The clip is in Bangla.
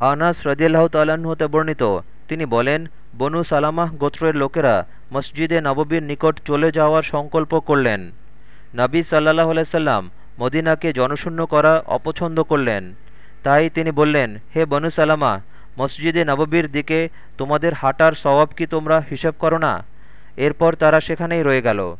আনাস রদিয়াল্লাহ তাল্লাহ্ন হতে বর্ণিত। তিনি বলেন, বনু সালামাহ গোত্রের লোকেরা মসজিদে নববীর নিকট চলে যাওয়ার সংকল্প করলেন। নাবী সাল্লাহ আলাইসাল্লাম মদিনাকে জনশূন্য করা অপছন্দ করলেন। তাই তিনি বললেন, হে বনু সালামা, মসজিদে নববীর দিকে তোমাদের হাঁটার সওয়াব কি তোমরা হিসেব করো না? এরপর তারা সেখানেই রয়ে গেল।